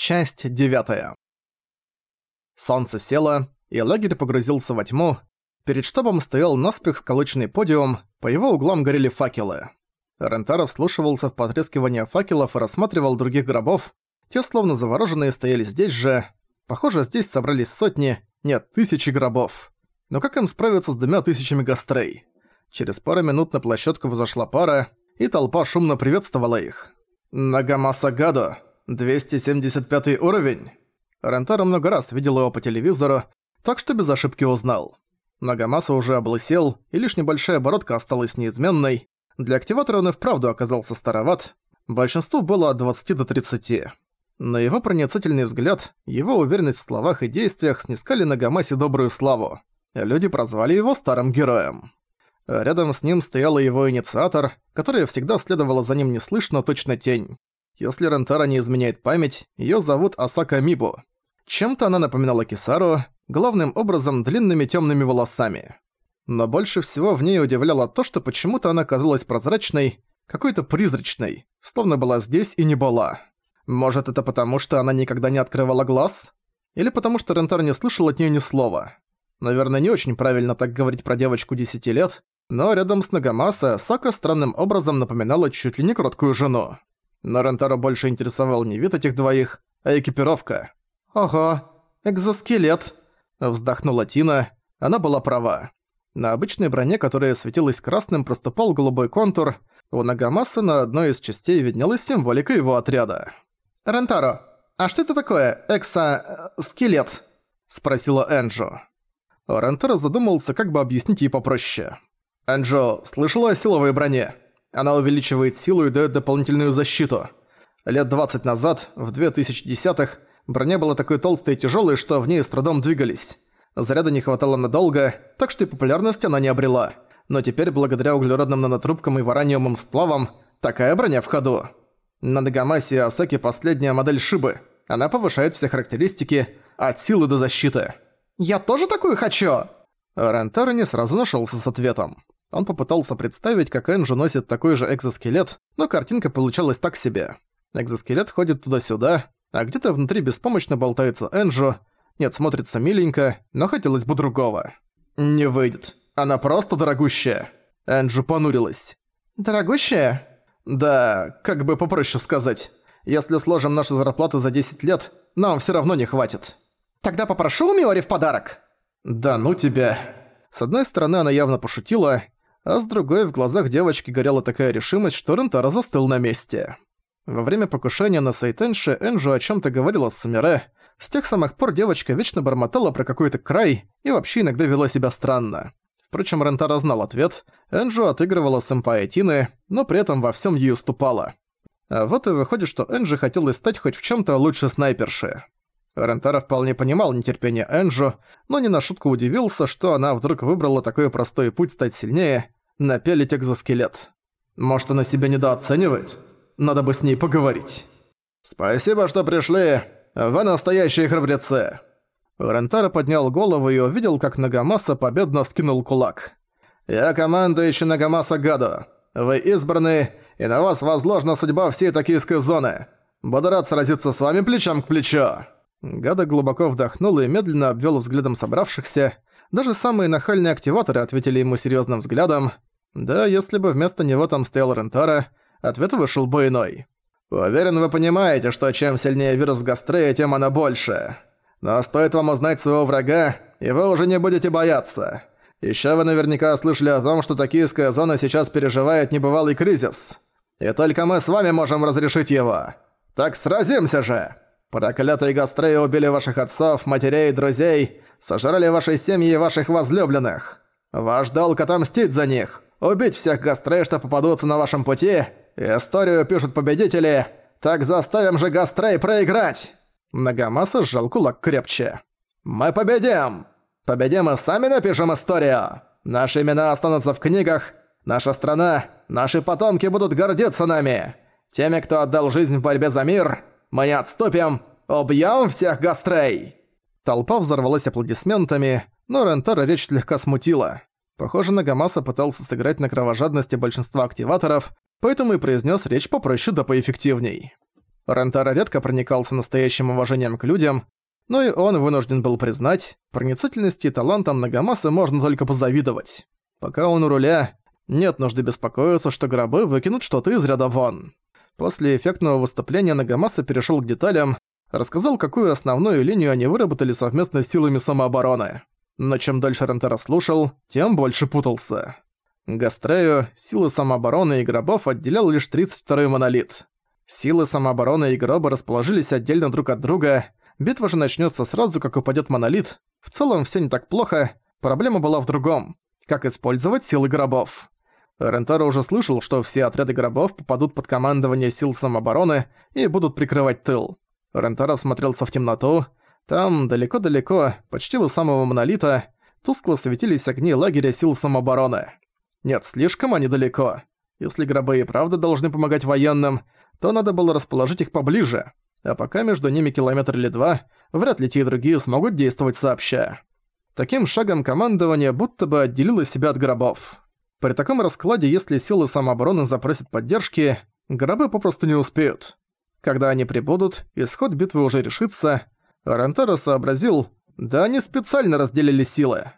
Часть 9. Солнце село, и лагерь погрузился во тьму. Перед штабом стоял наспех сколоченный подиум, по его углам горели факелы. Рентаро вслушивался в потрескивание факелов и рассматривал других гробов. Те, словно завороженные, стояли здесь же. Похоже, здесь собрались сотни, нет, тысячи гробов. Но как им справиться с двумя тысячами гастрей? Через пару минут на площадку взошла пара, и толпа шумно приветствовала их. «Нагамаса Гадо!» 275 уровень. Рентаро много раз видел его по телевизору, так что без ошибки узнал. Нагамаса уже облысел, и лишь небольшая бородка осталась неизменной. Для активатора он и вправду оказался староват. Большинству было от 20 до 30. На его проницательный взгляд, его уверенность в словах и действиях снискали Нагамасе добрую славу. Люди прозвали его старым героем. Рядом с ним стояла его инициатор, которая всегда следовала за ним неслышно точно тень. Если Рентара не изменяет память, её зовут Асака Мибу. Чем-то она напоминала Кисару, главным образом длинными тёмными волосами. Но больше всего в ней удивляло то, что почему-то она казалась прозрачной, какой-то призрачной, словно была здесь и не была. Может, это потому, что она никогда не открывала глаз? Или потому, что Рентар не слышал от неё ни слова? Наверное, не очень правильно так говорить про девочку 10 лет, но рядом с Нагамаса Сака странным образом напоминала чуть ли не короткую жену. Но Рентаро больше интересовал не вид этих двоих, а экипировка. «Ого, экзоскелет!» Вздохнула Тина. Она была права. На обычной броне, которая светилась красным, проступал голубой контур. У Нагамаса на одной из частей виднелась символика его отряда. «Рентаро, а что это такое, эксо... Спросила Энджо. Рентаро задумался, как бы объяснить ей попроще. «Энджо, слышала о силовой броне?» Она увеличивает силу и дает дополнительную защиту. Лет 20 назад, в 2010-х, броня была такой толстой и тяжелой, что в ней с трудом двигались. Заряда не хватало надолго, так что и популярность она не обрела. Но теперь, благодаря углеродным нанотрубкам и вараниумым сплавам, такая броня в ходу. На Нагамасе Асаки последняя модель шибы. Она повышает все характеристики от силы до защиты. «Я тоже такую хочу!» Рентаро не сразу нашелся с ответом. Он попытался представить, как Энджи носит такой же экзоскелет, но картинка получалась так себе. Экзоскелет ходит туда-сюда, а где-то внутри беспомощно болтается Энджу. Нет, смотрится миленько, но хотелось бы другого. «Не выйдет. Она просто дорогущая». Энджу понурилась. «Дорогущая?» «Да, как бы попроще сказать. Если сложим наши зарплаты за 10 лет, нам всё равно не хватит». «Тогда попрошу у Миори в подарок». «Да ну тебя». С одной стороны, она явно пошутила, а с другой в глазах девочки горела такая решимость, что Рентара застыл на месте. Во время покушения на Сайтенши Энджу о чем то говорила с Сумире. С тех самых пор девочка вечно бормотала про какой-то край и вообще иногда вела себя странно. Впрочем, Рентара знал ответ. Энджу отыгрывала сэмпая Тины, но при этом во всем ей уступала. А вот и выходит, что Энджи хотела стать хоть в чем то лучше снайперши. Рентара вполне понимал нетерпение Энджу, но не на шутку удивился, что она вдруг выбрала такой простой путь стать сильнее, напялить экзоскелет. Может, она себя недооценивает? Надо бы с ней поговорить. «Спасибо, что пришли. Вы настоящие храбрецы». Рентара поднял голову и увидел, как Нагамаса победно вскинул кулак. «Я командующий Нагамаса Гадо. Вы избраны, и на вас возложена судьба всей токийской зоны. Буду рад сразиться с вами плечом к плечу». Гада глубоко вдохнул и медленно обвел взглядом собравшихся. Даже самые нахальные активаторы ответили ему серьезным взглядом. Да, если бы вместо него там стоял Рентара, ответ вышел бы иной. «Уверен, вы понимаете, что чем сильнее вирус в Гастрея, тем она больше. Но стоит вам узнать своего врага, и вы уже не будете бояться. Еще вы наверняка слышали о том, что токийская зона сейчас переживает небывалый кризис. И только мы с вами можем разрешить его. Так сразимся же!» Проклятые Гастреи убили ваших отцов, матерей, друзей, сожрали ваши семьи и ваших возлюбленных. Ваш долг отомстить за них. Убить всех гастрей, что попадутся на вашем пути. Историю пишут победители. Так заставим же гастрей проиграть!» Нагамаса сжал кулак крепче. «Мы победим! Победим и сами напишем историю! Наши имена останутся в книгах, наша страна, наши потомки будут гордиться нами! Теми, кто отдал жизнь в борьбе за мир, мы не отступим! Убьем всех гастрей!» Толпа взорвалась аплодисментами, но Рентара речь слегка смутила. Похоже, Нагамаса пытался сыграть на кровожадности большинства активаторов, поэтому и произнес речь попроще да поэффективней. Рентара редко проникался настоящим уважением к людям, но и он вынужден был признать, проницательности и талантам Нагамаса можно только позавидовать. Пока он у руля, нет нужды беспокоиться, что гробы выкинут что-то из ряда вон. После эффектного выступления Нагамаса перешел к деталям, рассказал, какую основную линию они выработали совместно с силами самообороны. Но чем дольше Рентара слушал, тем больше путался. Гастрею, силы самообороны и гробов отделял лишь 32-й монолит. Силы самообороны и гроба расположились отдельно друг от друга, битва же начнется сразу, как упадет монолит. В целом все не так плохо, проблема была в другом. Как использовать силы гробов? Рентаро уже слышал, что все отряды гробов попадут под командование сил самообороны и будут прикрывать тыл. Рентаро всмотрелся в темноту. Там, далеко-далеко, почти у самого монолита, тускло светились огни лагеря сил самообороны. Нет, слишком они далеко. Если гробы и правда должны помогать военным, то надо было расположить их поближе, а пока между ними километр или два, вряд ли те и другие смогут действовать сообща. Таким шагом командование будто бы отделило себя от гробов. При таком раскладе, если силы самообороны запросят поддержки, гробы попросту не успеют. Когда они прибудут, исход битвы уже решится. Рентаро сообразил, да они специально разделили силы.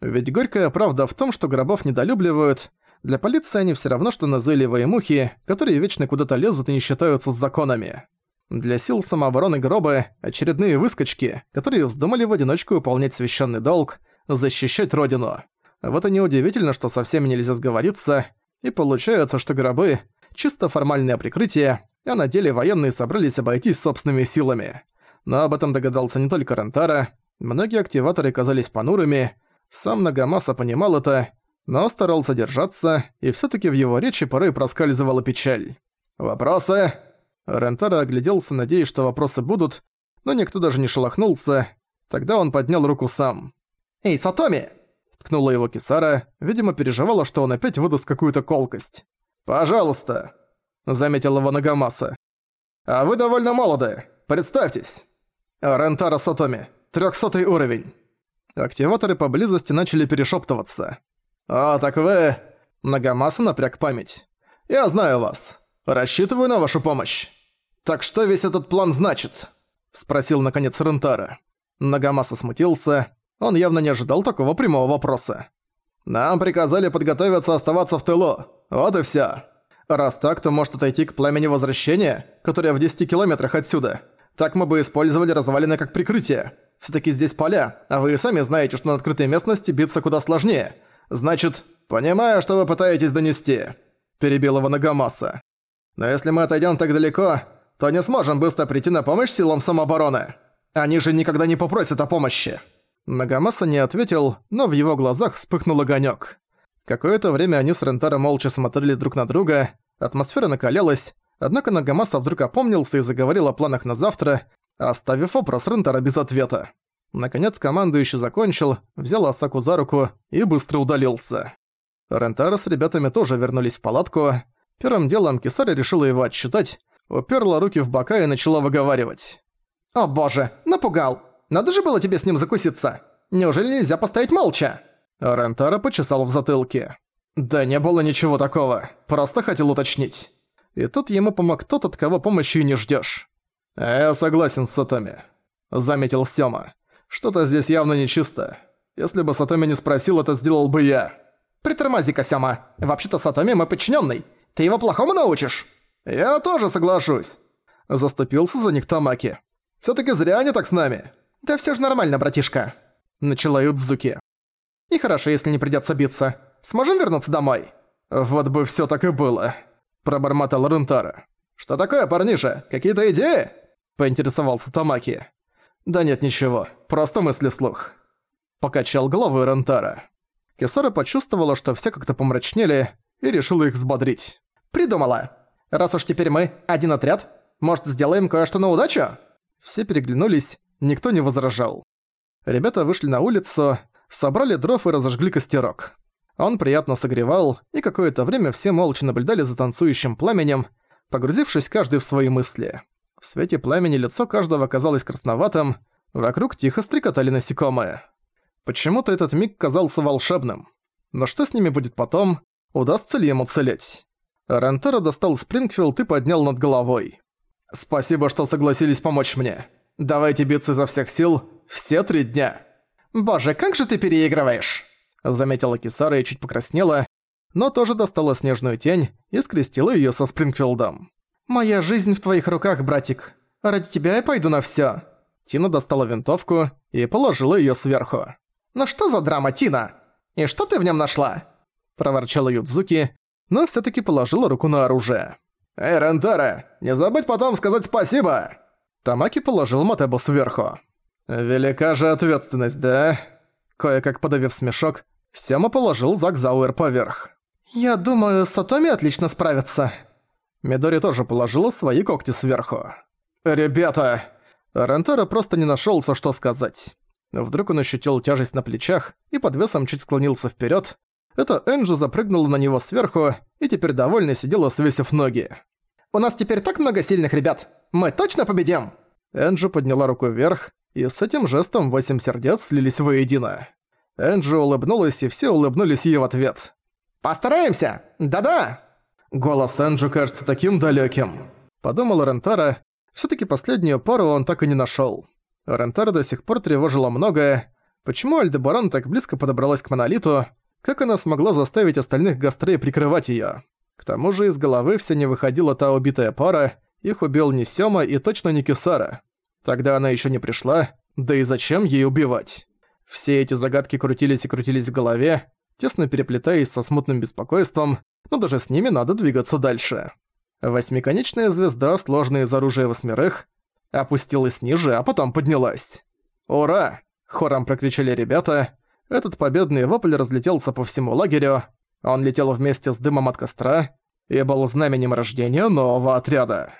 Ведь горькая правда в том, что гробов недолюбливают. Для полиции они все равно, что назойливые мухи, которые вечно куда-то лезут и не считаются с законами. Для сил самообороны гроба очередные выскочки, которые вздумали в одиночку выполнять священный долг, защищать родину. Вот и неудивительно, что со всеми нельзя сговориться, и получается, что гробы – чисто формальное прикрытие, а на деле военные собрались обойтись собственными силами. Но об этом догадался не только Рентара, многие активаторы казались понурыми, сам Нагамаса понимал это, но старался держаться, и всё таки в его речи порой проскальзывала печаль. «Вопросы?» Рентара огляделся, надеясь, что вопросы будут, но никто даже не шелохнулся. Тогда он поднял руку сам. «Эй, Сатоми!» Ткнула его Кисара, видимо, переживала, что он опять выдаст какую-то колкость. «Пожалуйста!» Заметил его Нагамаса. «А вы довольно молоды. Представьтесь!» «Рентара Сатоми. Трёхсотый уровень». Активаторы поблизости начали перешептываться. «А, так вы...» Нагамаса напряг память. «Я знаю вас. Рассчитываю на вашу помощь. Так что весь этот план значит?» Спросил наконец Рентара. Нагамаса смутился. Он явно не ожидал такого прямого вопроса. «Нам приказали подготовиться оставаться в тылу. Вот и всё. Раз так, то может отойти к пламени возвращения, которое в 10 километрах отсюда. Так мы бы использовали развалины как прикрытие. Всё-таки здесь поля, а вы сами знаете, что на открытой местности биться куда сложнее. Значит, понимаю, что вы пытаетесь донести», – перебил его Нагамаса. «Но если мы отойдём так далеко, то не сможем быстро прийти на помощь силам самообороны. Они же никогда не попросят о помощи». Нагамаса не ответил, но в его глазах вспыхнул огонёк. Какое-то время они с Рентаро молча смотрели друг на друга, атмосфера накалялась, однако Нагамаса вдруг опомнился и заговорил о планах на завтра, оставив вопрос Рентара без ответа. Наконец командующий закончил, взял Асаку за руку и быстро удалился. Рентара с ребятами тоже вернулись в палатку. Первым делом Кисари решила его отсчитать, уперла руки в бока и начала выговаривать. «О боже, напугал! Надо же было тебе с ним закуситься! Неужели нельзя постоять молча?» Рентара почесал в затылке. «Да не было ничего такого, просто хотел уточнить». И тут ему помог тот, от кого помощи не ждёшь. «Я согласен с Сатоми», — заметил Сёма. «Что-то здесь явно нечисто. Если бы Сатоми не спросил, это сделал бы я». «Притормози-ка, Сёма. Вообще-то Сатоми мой подчинённый. Ты его плохому научишь?» «Я тоже соглашусь», — заступился за них Тамаки. «Всё-таки зря они так с нами». «Да всё же нормально, братишка», — начала Юдзуки. «И хорошо, если не придётся биться. Сможем вернуться домой?» «Вот бы всё так и было», — пробормотал Рентара. «Что такое, парниша? Какие-то идеи?» поинтересовался Тамаки. «Да нет, ничего, просто мысли вслух». Покачал головой Рентара. Кесара почувствовала, что все как-то помрачнели, и решила их взбодрить. «Придумала! Раз уж теперь мы один отряд, может, сделаем кое-что на удачу?» Все переглянулись, никто не возражал. Ребята вышли на улицу, собрали дров и разожгли костерок. Он приятно согревал, и какое-то время все молча наблюдали за танцующим пламенем, погрузившись каждый в свои мысли. В свете пламени лицо каждого казалось красноватым, вокруг тихо стрекотали насекомые. Почему-то этот миг казался волшебным. Но что с ними будет потом? Удастся ли ему целеть? Рентера достал Спрингфилд и поднял над головой. «Спасибо, что согласились помочь мне. Давайте биться изо всех сил все три дня». «Боже, как же ты переигрываешь!» Заметила Кисара и чуть покраснела, но тоже достала снежную тень и скрестила её со Спрингфилдом. «Моя жизнь в твоих руках, братик. Ради тебя я пойду на всё». Тина достала винтовку и положила её сверху. «Ну что за драма, Тина? И что ты в нём нашла?» Проворчала Юдзуки, но всё-таки положила руку на оружие. «Эй, Рентара, не забудь потом сказать спасибо!» Тамаки положил Матебу сверху. «Велика же ответственность, да?» Кое-как подавив смешок, Сема положил Зак Зауэр поверх. «Я думаю, Сатоми отлично справится». Мидори тоже положила свои когти сверху. «Ребята!» Рентера просто не нашёлся, что сказать. Вдруг он ощутил тяжесть на плечах и под весом чуть склонился вперед. Это Энджи запрыгнула на него сверху и теперь довольно сидела, свесив ноги. «У нас теперь так много сильных ребят! Мы точно победим!» Энджи подняла руку вверх, и с этим жестом восемь сердец слились воедино. Энджи улыбнулась, и все улыбнулись ей в ответ. «Постараемся! Да-да!» Голос Энджи кажется таким далеким. Подумал Рентара. все таки последнюю пару он так и не нашел. Рентара до сих пор тревожило многое. Почему Альдебаран так близко подобралась к Монолиту? Как она смогла заставить остальных гастрей прикрывать ее? К тому же из головы все не выходила та убитая пара, их убил не Сёма и точно не Кисара. Тогда она еще не пришла, да и зачем ей убивать? Все эти загадки крутились и крутились в голове, тесно переплетаясь со смутным беспокойством, но даже с ними надо двигаться дальше. Восьмиконечная звезда, сложная из оружия восьмерых, опустилась ниже, а потом поднялась. «Ура!» – хором прокричали ребята. Этот победный вопль разлетелся по всему лагерю. Он летел вместе с дымом от костра и был знаменем рождения нового отряда.